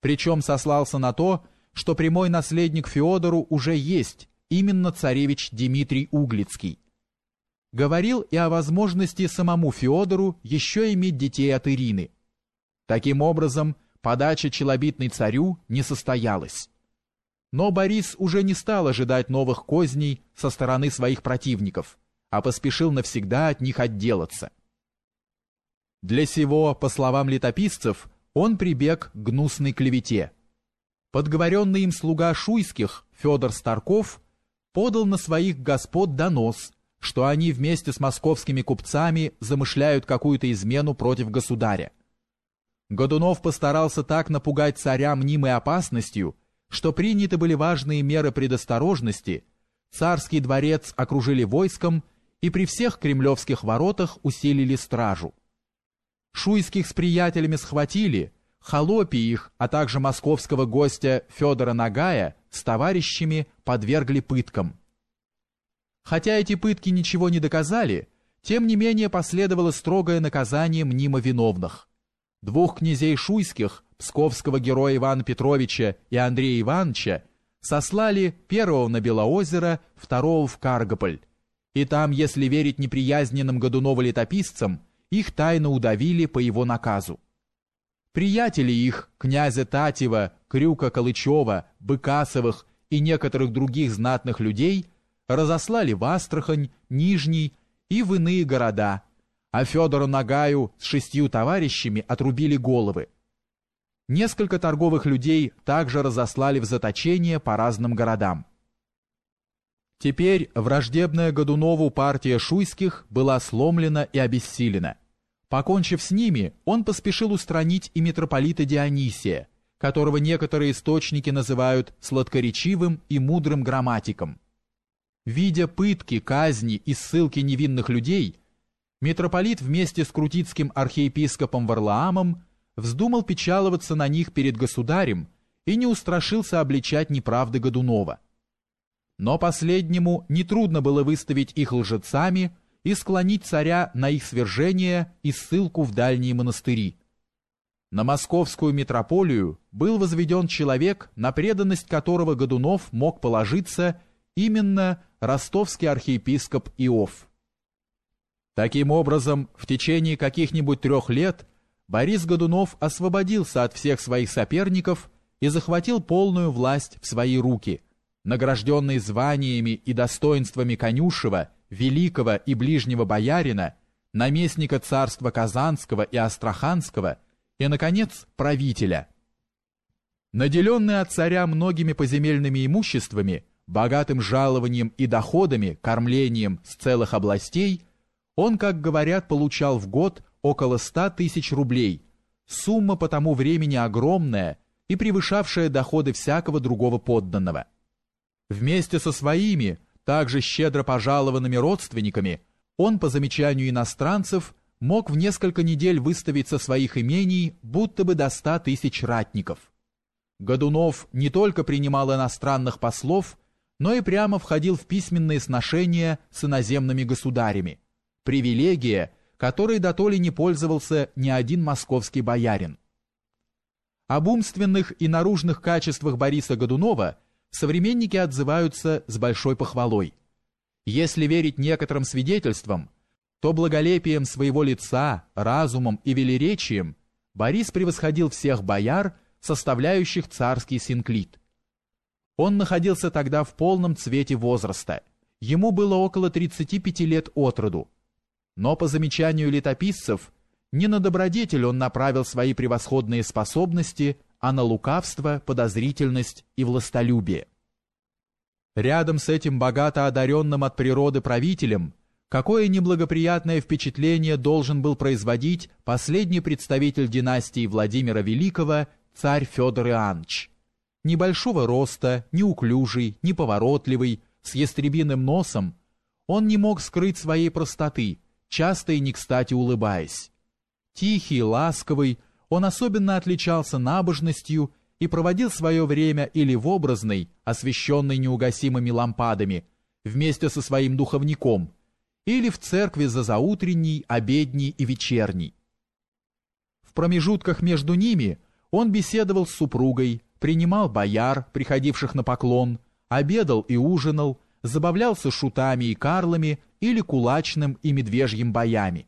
причем сослался на то, что прямой наследник Феодору уже есть, именно царевич Дмитрий Углицкий. Говорил и о возможности самому Феодору еще иметь детей от Ирины. Таким образом, подача челобитной царю не состоялась. Но Борис уже не стал ожидать новых козней со стороны своих противников, а поспешил навсегда от них отделаться. Для сего, по словам летописцев, он прибег к гнусной клевете. Подговоренный им слуга шуйских, Федор Старков, подал на своих господ донос, что они вместе с московскими купцами замышляют какую-то измену против государя. Годунов постарался так напугать царя мнимой опасностью, что приняты были важные меры предосторожности, царский дворец окружили войском и при всех кремлевских воротах усилили стражу. Шуйских с приятелями схватили, холопи их, а также московского гостя Федора Нагая с товарищами подвергли пыткам. Хотя эти пытки ничего не доказали, тем не менее последовало строгое наказание мнимо виновных. Двух князей шуйских, псковского героя Ивана Петровича и Андрея Ивановича, сослали первого на Белоозеро, второго в Каргополь. И там, если верить неприязненным Годунова летописцам, их тайно удавили по его наказу. Приятели их, князя Татева, Крюка Калычева, Быкасовых и некоторых других знатных людей, разослали в Астрахань, Нижний и в иные города, а Федору Нагаю с шестью товарищами отрубили головы. Несколько торговых людей также разослали в заточение по разным городам. Теперь враждебная Годунову партия шуйских была сломлена и обессилена. Покончив с ними, он поспешил устранить и митрополита Дионисия, которого некоторые источники называют сладкоречивым и мудрым грамматиком. Видя пытки, казни и ссылки невинных людей, митрополит вместе с крутицким архиепископом Варлаамом вздумал печаловаться на них перед государем и не устрашился обличать неправды Годунова. Но последнему нетрудно было выставить их лжецами и склонить царя на их свержение и ссылку в дальние монастыри. На московскую митрополию был возведен человек, на преданность которого Годунов мог положиться именно ростовский архиепископ Иов. Таким образом, в течение каких-нибудь трех лет Борис Годунов освободился от всех своих соперников и захватил полную власть в свои руки – награжденный званиями и достоинствами конюшева, великого и ближнего боярина, наместника царства Казанского и Астраханского и, наконец, правителя. Наделенный от царя многими поземельными имуществами, богатым жалованием и доходами, кормлением с целых областей, он, как говорят, получал в год около ста тысяч рублей, сумма по тому времени огромная и превышавшая доходы всякого другого подданного. Вместе со своими, также щедро пожалованными родственниками, он, по замечанию иностранцев, мог в несколько недель выставить со своих имений будто бы до ста тысяч ратников. Годунов не только принимал иностранных послов, но и прямо входил в письменные сношения с иноземными государями, привилегия, которой дотоле не пользовался ни один московский боярин. Об умственных и наружных качествах Бориса Годунова – современники отзываются с большой похвалой. Если верить некоторым свидетельствам, то благолепием своего лица, разумом и велеречием Борис превосходил всех бояр, составляющих царский синклит. Он находился тогда в полном цвете возраста. Ему было около 35 лет от роду. Но по замечанию летописцев, не на добродетель он направил свои превосходные способности, а на лукавство, подозрительность и властолюбие. Рядом с этим богато одаренным от природы правителем, какое неблагоприятное впечатление должен был производить последний представитель династии Владимира Великого, царь Федор Иоаннович. Небольшого роста, неуклюжий, неповоротливый, с ястребиным носом, он не мог скрыть своей простоты, часто и не кстати улыбаясь. Тихий, ласковый, он особенно отличался набожностью и проводил свое время или в образной, освещенной неугасимыми лампадами, вместе со своим духовником, или в церкви за заутренней, обедней и вечерней. В промежутках между ними Он беседовал с супругой, принимал бояр, приходивших на поклон, обедал и ужинал, забавлялся шутами и карлами или кулачным и медвежьим боями.